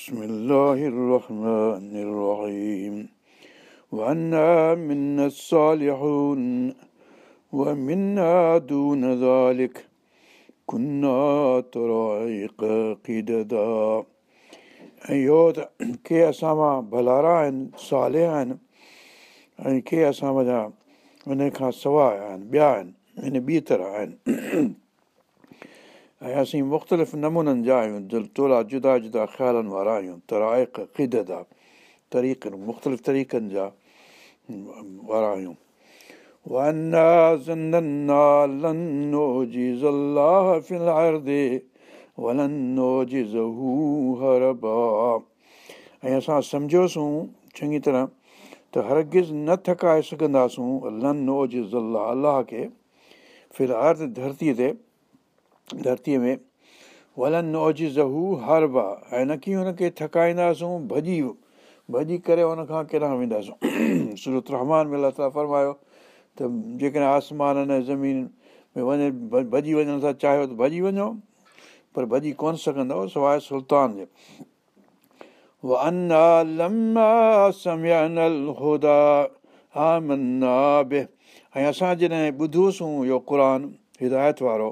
بسم الله الرحمن الرحيم وأنا منا الصالحون ومنا دون ذلك كنا طرائق قددا ऐं इहो त के असां मां भलारा आहिनि साले आहिनि ऐं के असां वञा उन खां सवाइ आहिनि ॿिया आहिनि इन ॿी तरह आहिनि ۽ اسين مختلف نمونن جا آهيون دل تولا جدا جدا خيالن وارا آهيون ترائق قدت آهي طريقن مختلف طريقن جا ۽ اسان سمجهوسين چڱي طرح ته هرگز نه ٿڪائي سگهنداسون الله کي في الحال ڌرتيءَ تي ڌرتيءَ ۾ ولن زهو هر با ۽ نه ڪه هن کي ٿڪائينداسون ڀڄي ڀڄي ڪري هن کان ڪيڏانهن وينداسون. سورت رحمان ۾ تالا فرمايو ته جيڪڏهن آسمان ۽ زمين ۾ وڃي ڀڄي وڃڻ ٿا چاهيو ته ڀڄي وڃو پر ڀڄي ڪونه سگهندؤ سواءِ سلطان اسان جڏهن ٻڌوسين اهو قر هدايت وارو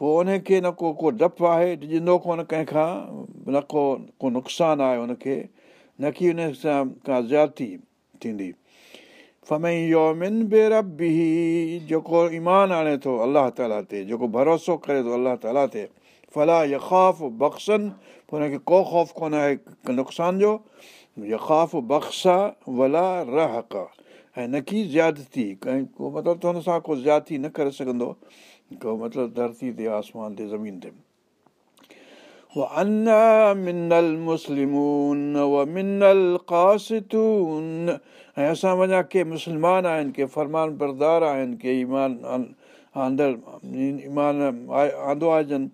پوءِ ان کي نه ڪو ڪو ڊپ آهي ڏجندو ڪونه ڪنهن کان نه ڪو ڪو نقصان آهي هن کي نه ڪه ان سان ڪا زياتي ٿيندي فمئي يومن به جيڪو ايمان آڻي ٿو الله تالا تي جيڪو ڀروسو ڪري ٿو الله تالا تي ڦلا يخاف بخسن پوءِ هن کي ڪو خوف ڪونه آهي نقصان جو يخاف بخسا ولا رهڪ ۽ نه ڪه زيادتي ڪنهن ڪو مطلب ته هن سان ڪو زياتي نه ڪري سگهندو ڌرتي تي اسان وڃان ڪي مسلمان آهن ڪي فرمان بردار آهن ڪي ايمان آندو جن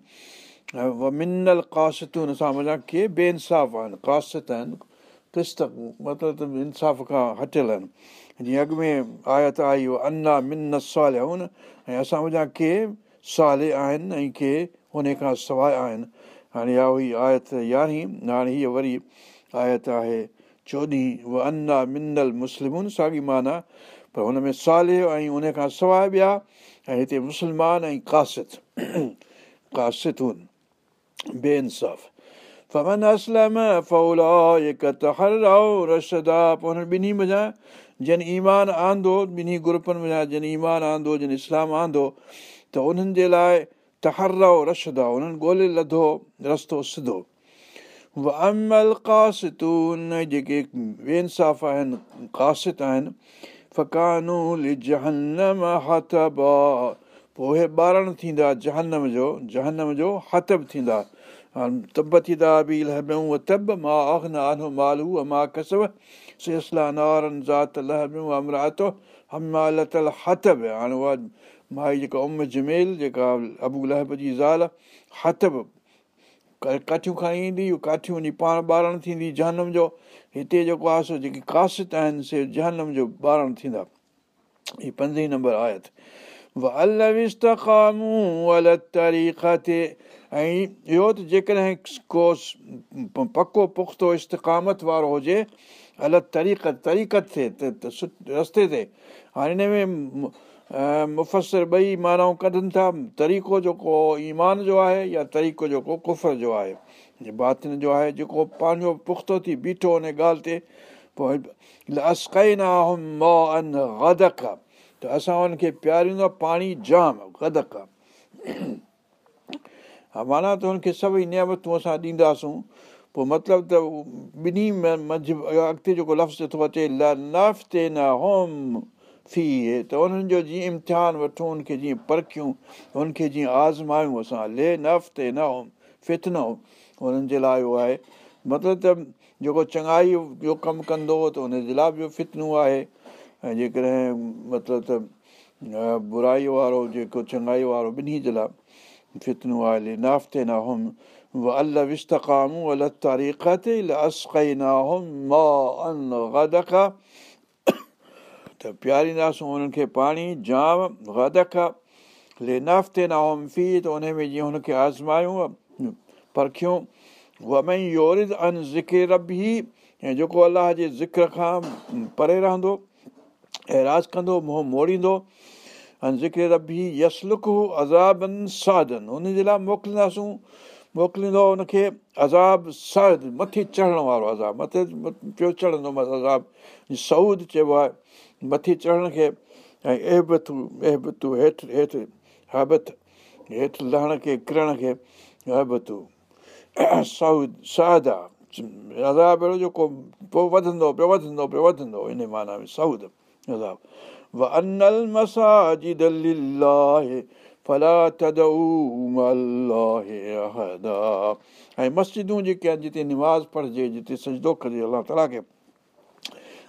منل قاستون اسان وڃان ڪي بيئنساف آهن قاست آهن قسط مطلب انصاف کان هٽيل آهن جيئن اڳ ۾ آيت آئي انا من سال ۽ اسان وڃان ڪي سالي آهن ۽ ڪي ان کان سواءِ آهن هاڻي اها هئي آيت يارهين هاڻي هيءَ وري آيت آهي چوڏهين اها انا منل مسلمون ساڳي معنيٰ پر هن ۾ سالي ۽ ان کان سواءِ ٻيا ۽ هتي مسلمان ۽ ڪاست وڃان جن ايمان آندو ٻنهي گروپن وڃان جن ايمان آندو جن اسلام آندو ته انهن جي لاءِ تهر رشدا انهن ڳولهي لڌو رستو سڌو. عمل ڪاستون جيڪي بيئنساف آهن ڪاست آهن اهي ٻارڻ ٿيندا جهنم جو جهنم جو هٿب ٿيندا تب ٿيندا به لهبيون تب مان اک نه مالو مان ڪسب سسلا نارن ذات لهبيون امراتو همالتل هٿب هاڻي اها مائي جيڪا ام جميل جيڪا ابو لهب جي زال ڪاٺيون کڻي ايندي ڪاٺيون پاڻ ٻارڻ ٿيندي جهنم جو هتي جيڪو آهي ڪاست آهن سي جهنم جو ٻارڻ ٿيندا هيءَ پندرهين نمبر آيت تي ۽ اهو ته جيڪڏهن ڪو پڪو پختو استڪامت وارو هجي الڳ طريقت طريقت ٿئي ته رستي تي. هاڻي هن ۾ مفسر ٻئي مانائون ڪڍن ٿا طريقو جيڪو ايمان جو آهي يا طريقو جيڪو ڪفر جو آهي. باطن جو آهي جيڪو پنهنجو پختو ٿي بيٺو هن ڳالهه تي پوءِ گدڪ. ته اسان هن کي پياريندو پاڻي جام گدڪ معنيٰ ته هن کي سڀئي نيامتون اسان ڏينداسون. پوءِ مطلب ته ٻنهي منجهه اڳتي جيڪو لفظ ٿو اچي هوم ته انهن جو جيئن امتحان وٺون ان کي جيئن پرکيون ان کي جيئن آزمايون اسان لي نفتي نه فت نه انهن جي لاءِ اهو آهي. مطلب ته جيڪو چڱائي جو ڪم ڪندو ته هن جي لاءِ به فتنون آهي. ۽ جيڪڏهن مطلب ته برائيءَ وارو جيڪو چڱائي وارو ٻنهي جي لاءِ فتنون آهي نافتي نه هم ال وستڪامون ال تاريخ ته پيئارينداسين انهن کي پاڻي جام گدک لي نافتي نه هم في ته ان ۾ جيئن هن کي آزمايون پرکيون ان ذڪر ربي ۽ جيڪو الله جي ذڪر کان پري رهندو ۽ راز ڪندو منهن موڙيندو ان ذڪر ربي يسلڪ ازابن هن جي لاءِ موڪلينداسون موڪليندو هن کي عذاب ساد مٿي چڙهڻ وارو عذاب مٿي پيو چڙهندو عذاب سئود چئبو آهي مٿي چڙهڻ کي ۽ ايهبتو ايهبتو هيٺ هيٺ هبت هيٺ لهڻ کي ڪرڻ کي اهبتو سائد ساد آهي جيڪو پوءِ وڌندو پيو وڌندو پيو وڌندو ان معنيٰ ۾ سائد عذاب مساجد جيڪي آهن جتي نماز پڙهجي جتي سجدو ڪجي الله تالا کي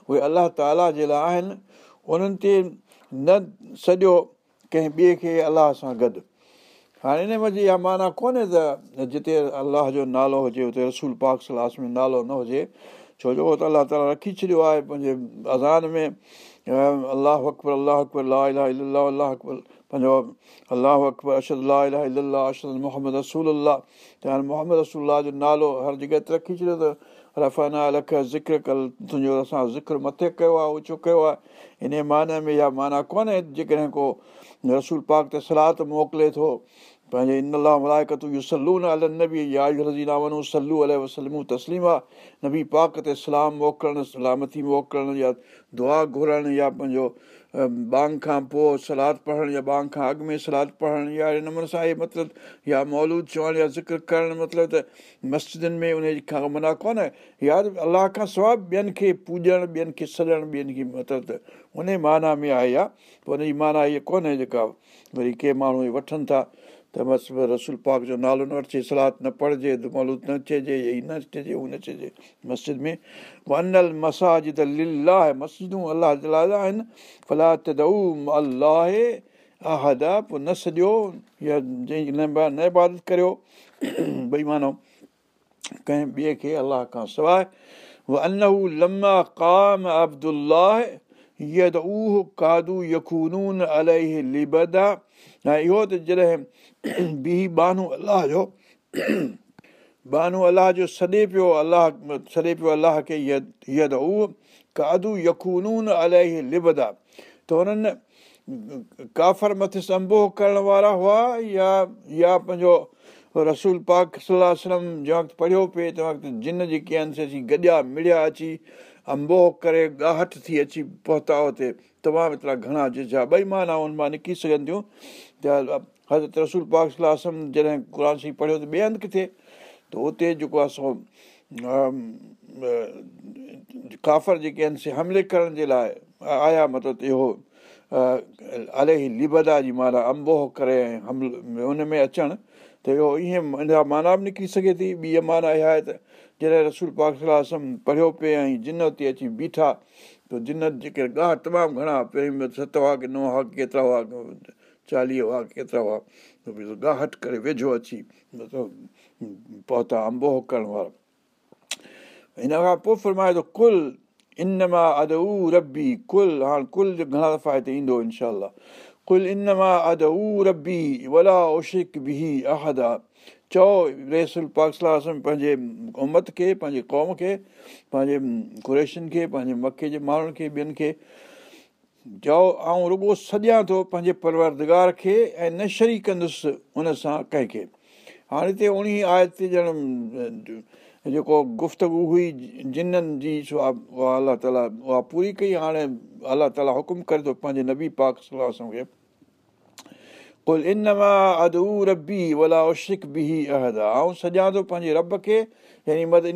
اهي الله تالا جي لاءِ آهن انهن تي نه سڄو ڪنهن ٻئي کي الله سان گڏ هاڻي هن مزي اها معنيٰ ڪونهي ته جتي الله جو نالو هجي اتي رسول پاڪ سلاس ۾ نالو نه هجي ڇو جو ته الله تالا رکي ڇڏيو آهي پنهنجي اذان ۾ الله اڪبر الله اڪبر لا الله الله اڪبر پنهنجو الله اڪبر اشد لا الله اشد محمد رسول الله ته هاڻي محمد رسول جو نالو هر جڳهه تي رکي ڇڏيو ته رفانا لک ذڪر ڪل تنهنجو اسان ذڪر مٿي ڪيو آهي اوچو ڪيو آهي ان معنيٰ ۾ اها معنيٰ ڪونهي جيڪڏهن ڪو رسول پاڪ تي سلاد موڪلي ٿو پنهنجي ان لاءِ ملائڪتو اهو سلو نه ال نبي يا رزينا وڃون سلو ال وسلمو تسليم آهي نبي پاڪ تي سلام موڪلڻ سلامتي موڪلڻ يا دعا گهرڻ يا پنهنجو بانگ کان پوءِ سلاد پڙهڻ يا بانگ کان اڳ ۾ سلاد پڙهڻ يا هن نموني سان اهي مطلب يا مولود چوڻ يا ذڪر ڪرڻ مطلب ته مسجدن ۾ ان کان منا ڪونهي يا الله کان سواءِ ٻين کي پوڄڻ ٻين کي سڏڻ ٻين کي مطلب ته ان معنيٰ ۾ آهي يا پوءِ هن جي معنيٰ اها ڪونهي جيڪا وري ڪي ماڻهو اهي وٺن ٿا ته بس رسول پاڪ جو نالو نه وٺجي سلاد نه پڙهجي مسجد ۾ عبادت ڪريو ڀئي مانو ڪنهن ٻئي کي الله کان سواءِ ۽ اهو ته جڏهن به بانو الله جو بانو الله جو سڏي پيو الله سڏي پيو الله کي اهو ڪادو يکونون الاهي لبدا ته هنن ڪافر مٿي سمبوه ڪرڻ وارا هئا يا يا پنهنجو رسول پاڪ صلاح جنهن وقت پڙهيو پئي تنهن وقت جن جيڪي آهن سي گڏيا مڙيا اچي امبوه ڪري ڳاهٽ ٿي اچي پهتا هتي تمام ايترا گهڻا ججا. ٻئي معنيٰ ان مان نڪري سگهن ٿيون. ته حضرت رسول پاڪ صلاح جڏهن قر شي پڙهيو ته ٻئي هنڌ ڪٿي؟ ته اتي جيڪو آهي سو ڪافر جيڪي آهن سي حملي ڪرڻ جي لاءِ آيا مطلب اهو الي ئي لبدا جي معنيٰ امبوه ڪري همل هن ۾ اچڻ ته اهو ائين جا معنيٰ به نڪري سگهي ٿي ٻي معنيٰ اها آهي ته جڏهن رسول پاڪ صلاح پڙهيو پئي ۽ جن تي اچي بيٺا ته جن جيڪي گاهه تمام گهڻا پهرين ست هئا ڪه نو هئا ڪيترا هئا چاليهه هئا ڪيترا هئا ڳاهٽ ڪري ويجهو اچي پهتا امبوه ڪرڻ وارا. هن کان پوءِ فرمائي ٿو ڪل ان مان ربي ڪل هاڻي ڪل گهڻا دفعا هتي ايندو انشا ڪل ان مان ادو ربي ولا اوشڪ به اهدا چئو ريسل پاڪ پنهنجي امت کي پنهنجي قوم کي پنهنجي ڪريشن کي پنهنجي مڪي جي ماڻهن کي ٻين کي چئو ۽ رڳو سڄان ٿو پنهنجي پروردگار کي ۽ نه شري ڪندس هن سان ڪنهن کي هاڻي اڻويهه آيت ڄڻ جيڪو گفتگ هئي جنن جي اها الله تالا اها پوري ڪئي هاڻي الله تالا حڪم ڪري ٿو پنهنجي نبي پاڪ صلاح کي به سڄا ٿو پنهنجي رب کي عبادت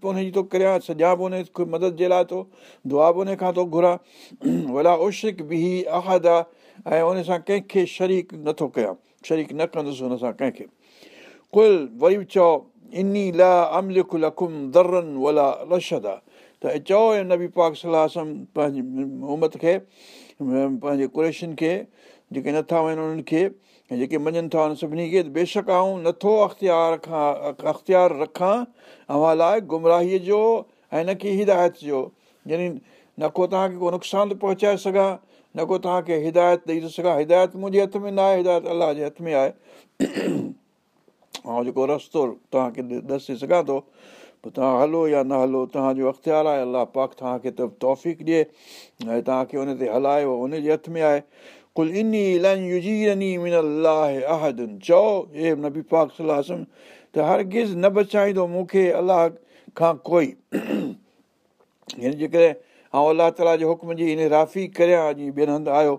پوءِ هن جي ٿو ڪريان سڄا به ان مدد جي لاءِ ٿو دعا به ان کان ٿو گهران ولا اشڪ به عهد آهي ۽ ان سان ڪنهن کي شريڪ نٿو ڪيان شريڪ نه ڪندس هن سان ڪنهن کي ڪل وري چئو املڪ لڪم درن ولا رشد آهي چئو نبي پاڪ صلاح پنهنجي محمد کي پنهنجي ڪريشن کي جيڪي نٿا وڃن انهن کي ۽ جيڪي مڃن ٿا ان سڀني کي بيشڪ آئون نٿو اختيار کان اختيار رکان اوهان لاءِ گمراهيءَ جو ۽ نه ڪه هدايت جو. يعني نه ڪو توهان کي ڪو نقصان پهچائي سگهان نه ڪو توهان کي هدايت ڏيئي ٿو سگهان. هدايت منهنجي هٿ ۾ نه آهي هدايت الله جي هٿ ۾ آهي. ۽ جيڪو رستو توهان کي ڏسي سگهان ٿو پوءِ توهان هلو يا نه هلو توهان جو اختيار آهي الله پاڪ توهان کي ته توف ڏئي ۽ توهان کي هن تي هلايو هن جي هٿ ۾ آهي ڪل ان الله عهدن چئو هي نبي پاڪ صلاح ته هر گز نه بچائيندو مون کي الله کان ڪوئي هن جي ڪري ۽ الله تالا جي حڪم جي ان رافي ڪريان جيئن ٻين هنڌ آيو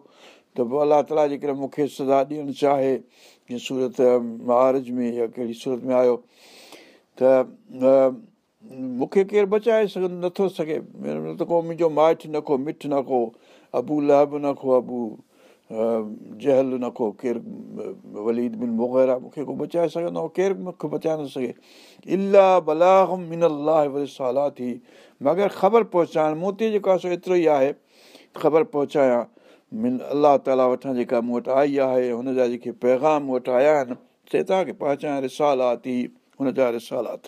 ته پوءِ الله تالا جي ڪري مون کي سزا ڏيڻ چاهي سورت مهارج ۾ يا ڪهڙي سورت ۾ آيو ته مون کي ڪير بچائي سگهه نٿو سگهي ته ڪو منهنجو مائٽ نه ڪو مٺ نه ڪو ابو لهب نه ڪو ابو جهل نه ڪو ڪير وليد بن وغيره مون کي ڪو بچائي سگهندو ڪير مون کي بچائي نه سگهي الاهه بلاهه من الله وري سالا ٿي مگر خبر پهچائڻ مون تي جيڪو آهي سو ايترو ئي آهي خبر پهچايان من الله تالا وٺان جيڪا مون وٽ آئي آهي هن جا جيڪي پيگام مون وٽ آيا آهن سي توهان کي پهچايان رسالا هن جا رسالات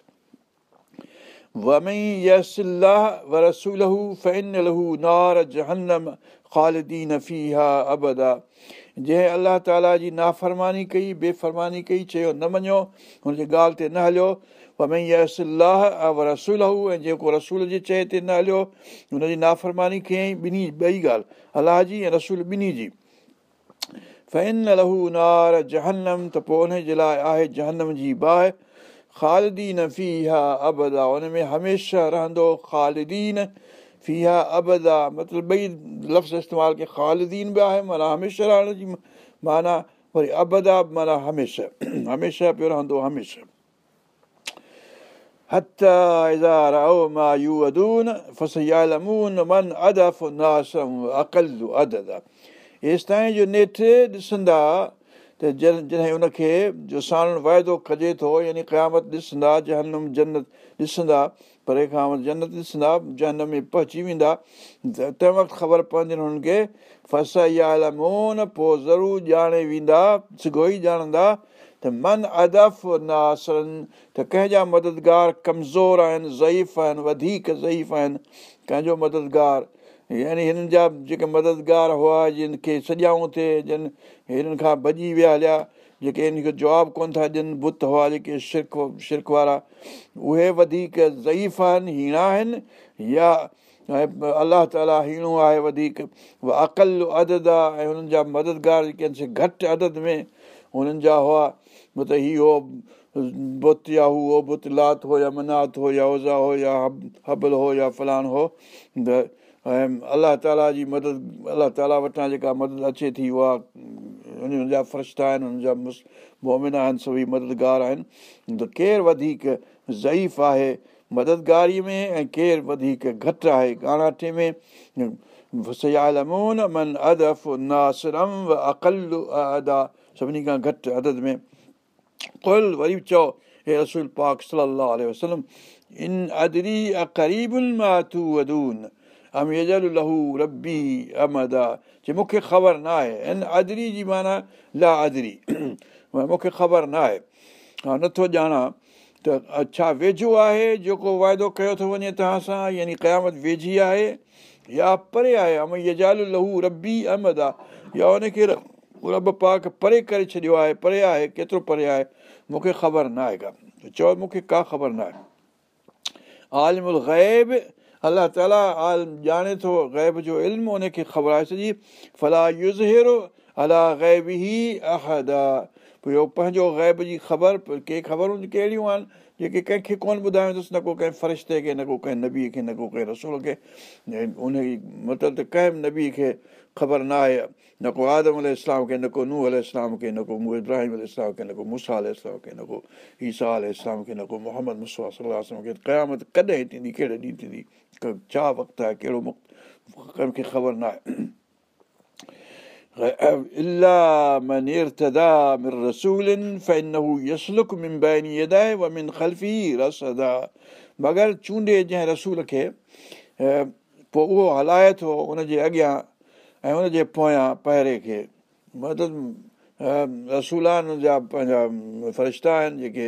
جنهن الله تالا جي نافرماني ڪئي بيفرماني ڪئي چيو نه مڃو هن جي ڳالهه تي نه هليو. ۽ جيڪو رسول جي چئي تي نه هليو هن جي نافرماني ڪيئين ٻنهي ٻئي ڳالهه الله جي ۽ رسول ٻنهي جي. فين لهو نار جهنم ته پوءِ ان جي لاءِ آهي جهنم جي باهه خالدين في ها ابد هن ۾ هميشه رهندو خالدين في ها ابد مطلب ٻئي لفظ استعمال ڪيو خالدين به آهي معنيٰ هميشه رهڻ جي معنيٰ وري ابد معنيٰ هميشه هميشه پيو رهندو هيس تائين جو نيٺ ڏسندا ته جڏهن ان کي جو ساڻ واعدو ڪجي ٿو يعني قيامت ڏسندا جهنم جنت ڏسندا پري کان جنت ڏسندا جنهن ۾ پهچي ويندا ته تنهن وقت خبر پوندي هنن کي فس مون پوءِ ضرور ڄاڻي ويندا سگو ئي ڄاڻندا ته من ادف ناسرن ته ڪنهن جا مددگار ڪمزور آهن ضعيف آهن وڌيڪ ضعيف آهن ڪنهن جو مددگار يعني هنن جا جيڪي مددگار هئا جن کي سڄائون ٿئي جن هنن کان ڀڄي ويا هليا جيڪي ان کي جواب ڪونه ٿا ڏين بت هئا جيڪي شرڪ شرڪ وارا اهي وڌيڪ ضعيف آهن هيڻا آهن يا الله تالا هيڻو آهي وڌيڪ. عقل عدد آهي ۽ هنن جا مددگار جيڪي آهن سي گهٽ عدد ۾ هنن جا هئا. ته هيءُ هو بت يا هو هو بت لات هو يا منات هو يا اوزا هو يا هبل هو يا فلان هو. ته ۽ الله تالا جي مدد الله تالا وٽان جيڪا مدد اچي ٿي اها هن جا فرشتا آهن هن جا مس مومن آهن سڀئي مددگار آهن. ته ڪير وڌيڪ ضعيف آهي مددگاريءَ ۾۽ ڪير وڌيڪ گهٽ آهي ۾؟ ناسرم عقل ادا. سڀني کان گهٽ عدد ۾. ڪل وري چئو هي رسول پاڪ صلاح وسلم ان مان وڌون اميجل لهو ربي احمد آهي چئي مون کي خبر نه آهي ان ادري جي معنيٰ لا ادري مون کي خبر نه آهي ها نٿو ڄاڻان ته ڇا ويجهو آهي جيڪو واعدو ڪيو ٿو وڃي توهان سان يعني قيامت ويجهي آهي يا پري آهي ام يجال لهو ربي احمد آهي يا هن کي رب پاڪ پري ڪري ڇڏيو آهي پري آهي ڪيترو پري آهي مون کي خبر نه آهي ڪا چئو مون کي ڪا خبر نه آهي آلمل غيب الله تالا عالم ڄاڻي ٿو غيب جو علم ان کي خبر آهي سڄي ڦلا يزهرو الا غيب ئي عهد پنهنجو غيب جي خبر ڪي خبرون ڪهڙيون آهن جيڪي ڪنهن کي ڪونه ٻڌائيندس نه ڪو ڪنهن فرشتي کي نه ڪو ڪنهن نبيءَ کي نه ڪو ڪنهن رسول کي ان مطلب ته ڪنهن به نبي کي خبر نه آهي न को आदम अल इस्लाम खे न को नूह अल इस्लाम खे न को मु इब्राहिम अल इस्लाम खे न को मूसा अल इस्लाम खे न को ईसा अल इस्लाम खे न को मोहम्मद मुसा सलाह खे क़यामत कॾहिं थींदी कहिड़े ॾींहुं थींदी छा वक़्तु आहे कहिड़ो कंहिंखे ख़बर न आहे إلا من ارتدى من رسول فإنه يسلك من بين يديه ومن خلفه رصدا मगर चूंडे जंहिं रसूल खे पोइ उहो हलाए थो उनजे अॻियां ۽ ان جي پويان پهرين کي مطلب رسولان جا پنهنجا فرشتا آهن جيڪي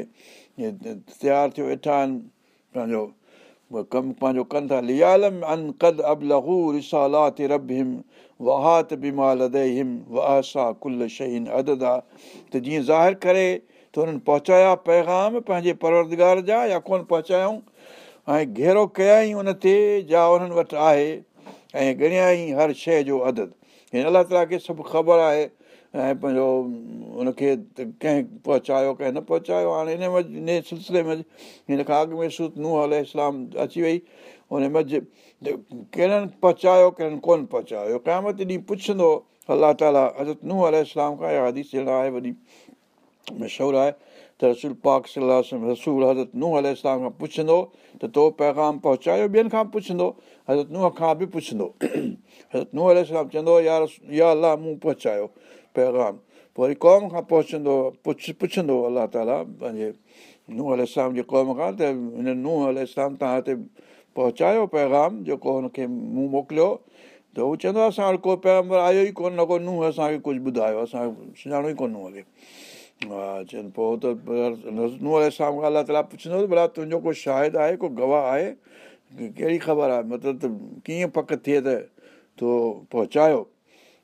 تيار ٿيو ويٺا آهن پنهنجو ڪم پنهنجو ڪن ٿا. ليالم ان ڪد اب لهو رسالات رب هم وهات بيمال هم وسا ڪل شهين عدد. ته جيئن ظاهر ڪري ته هنن پهچايا پيگام پنهنجي پروردگار جا يا ڪونه پهچايون ۽ گهيرو ڪيائي ان تي جا انهن وٽ آهي ۽ ڳڻيائي هر شيءِ جو عدد هن الله تالا کي سڀ خبر آهي ۽ پنهنجو هن کي ڪنهن پهچايو ڪنهن نه پهچايو. هاڻي هن مز هن سلسلي ۾ هن کان اڳ ۾ سوت ننهن ال اسلام اچي وئي. هن مز ڪهڙن پهچايو ڪهڙن ڪونه پهچايو. قيامت ڏينهن پڇندو الله تالا حضرت ننهن ال اسلام کان اها حديث جهڙا آهي وڏي مشهور آهي ته رسول پاڪ صلاح رسول حضرت ننهن ال کان پڇندو ته تو پيگام پهچايو ٻين کان پڇندو حضرت ننهن کان به پڇندو حضرت ننهن ال اسلام چوندو يا يا الله مون پهچايو پيگام پوءِ وري قوم کان پهچندو پڇ پڇندو الله تالا پنهنجي ننهن ال اسلام جي قوم کان ته هن ننهن ال اسلام توهان هتي پهچايو پيگام جيڪو هن کي مون موڪليو ته هو چوندو اسان وٽ ڪو پيگام آيو ئي ڪونه نه ڪو ننهن اسان کي ڪجهه ٻڌايو اسان سڃاڻو ئي ڪونه هلي ها چون پوءِ ته ال اسلام کان الله تالا پڇندو ڀلا تنهنجو ڪو شاهد آهي ڪو گواهه آهي ڪهڙي خبر آهي مطلب ته ڪيئن پڪ ٿئي ته تو پهچايو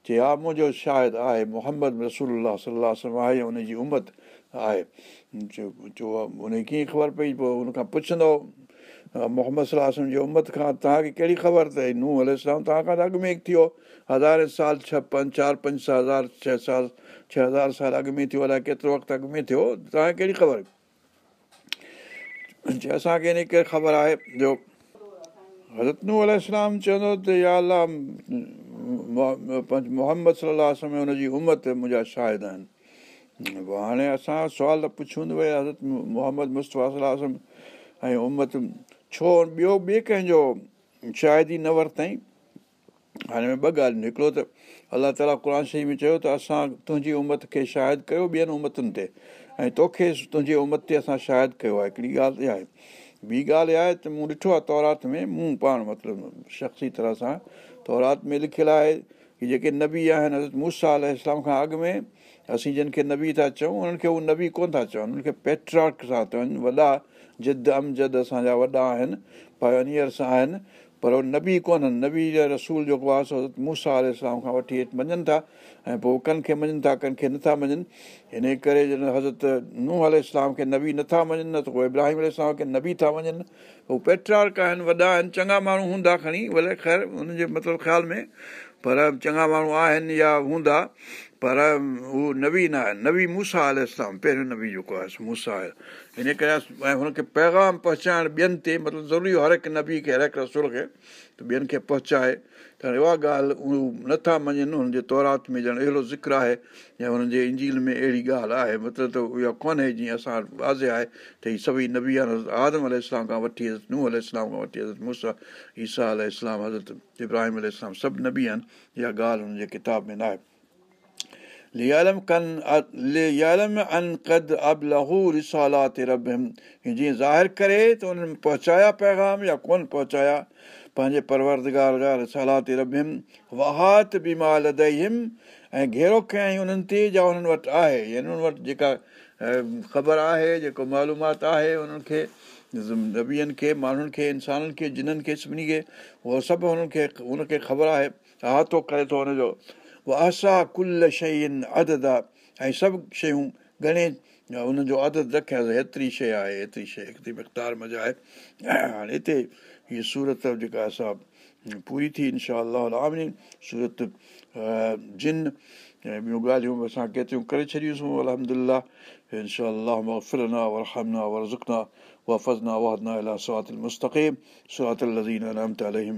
چئي ها منهنجو شايد آهي محمد رسول آهي هن جي امت آهي. هن جي ڪيئن خبر پئي پوءِ هن کان پڇندو محمد صلاح جي امت کان توهان کي ڪهڙي خبر اٿئي؟ ننهن اسلام توهان کان ته اڳ ۾ ٿيو. هزاري سال ڇهه پنج چار پنج سؤ هزار ڇهه سال ڇهه هزار سال اڳ ۾ ٿيو الائي ڪيترو وقت اڳ ۾ ٿيو؟ توهان کي ڪهڙي خبر؟ اسان کي هن ڪري خبر آهي جو حضرت نو ال اسلام چوندو ته يا الا محمد صلاح ۾ هن جي امت منهنجا شاهد آهن. هاڻي اسان سوال پڇون ته ڀئي حضرت محمد مصطفيٰ صلاح ۽ امت ڇو ٻيو ٻئي ڪنهن جو شايد ئي نه ورتئي هاڻي ٻه ڳالهيون هڪڙو ته الله تالا قر شريف ۾ چيو ته اسان تنهنجي امت کي شايد ڪيو ٻين امتن تي ۽ توکي تنهنجي امت تي اسان شايد ڪيو آهي هڪڙي ڳالهه اها آهي ٻي ڳالهه اها آهي ته مون ڏٺو آهي تورات ۾ مون پاڻ مطلب شخصي طرح سان تورات ۾ لکيل آهي ڪه جيڪي نبي آهن حضرت موسيٰ ال اسلام کان اڳ ۾ اسين جن کي نبي ٿا چئون انهن کي اهي نبي ڪونه ٿا چون انهن کي پيٽراڪ ٿا چون وڏا ضد امجد اسان جا وڏا آهن پنيرس آهن پر اهي نبي ڪونهن. نبي رسول جيڪو آهي سو موسيٰ ال اسلام کان وٺي مڃن ٿا ۽ پوءِ ڪن کي مڃن ٿا ڪن کي نٿا مڃن. هن ڪري جن حضرت ننهن ال اسلام کي نبي نٿا مڃن نه ته پوءِ ابراهيم اسلام کي نبي ٿا مڃن. اهي پيٽرارڪ آهن وڏا آهن چڱا ماڻهو هوندا کڻي ڀلي خير هن جي مطلب خيال ۾ پر چڱا ماڻهو آهن يا هوندا پر هو نبي نه آهي. نبي موسيٰ آل اسلام پهريون نبي جيڪو آهي موسيٰ آهي. هن ڪري ۽ هن کي پيگام پهچائڻ ٻين تي مطلب ضروري هر هڪ نبي کي هر هڪ رسول کي ته ٻين کي پهچائي. ته اها ڳالهه اهي نٿا مڃن هن جي تورات ۾ ڄڻ اهڙو ذڪر آهي يا هنن جي انجيل ۾ اهڙي ڳالهه آهي. مطلب ته اها ڪونهي جيئن اسان وازي آهي ته هيءَ سڀئي نبي آهي آدم ال اسلام کان وٺي حضرت ننهن ال اسلام کان وٺي حضرت موسيٰ ايسا ال اسلام حضرت ابراهيم ال اسلام سڀ نبي آهن. اها ڳالهه هن جي ڪتاب ۾ نه آهي جيئن ظاهر ڪري ته انهن پهچايا پيگام يا ڪونه پهچايا پنهنجي پروردگار جا رسالات ربيم وهات بيمال دهم ۽ گهيرو ڪيئين انهن تي جا انهن وٽ آهي وٽ جيڪا خبر آهي جيڪو معلومات آهي انهن کي ماڻهن کي انسانن کي جنهن کي سڀني کي اهو سڀ هنن کي هن کي خبر آهي اهاتو ڪري ٿو هن جو اها آسا ڪل شين آدد آهي ۽ سڀ شيون گهڻي ان جو عادت رکيان هيتري شيءِ آهي هيتري شيءِ هيتري مقدار مزا آهي هاڻي هتي هيءَ سورت جيڪا اسان پوري ٿي انشاءُ سورت جن ۽ ٻيون ڳالهيون به اسان ڪيتريون ڪري ڇڏيونسين الهمدلا انشا مفلنا ورهمنا ورزڪنا وفزنا ورنه الا وهنا مستقيم سواتل ممستقيم سراتين اليم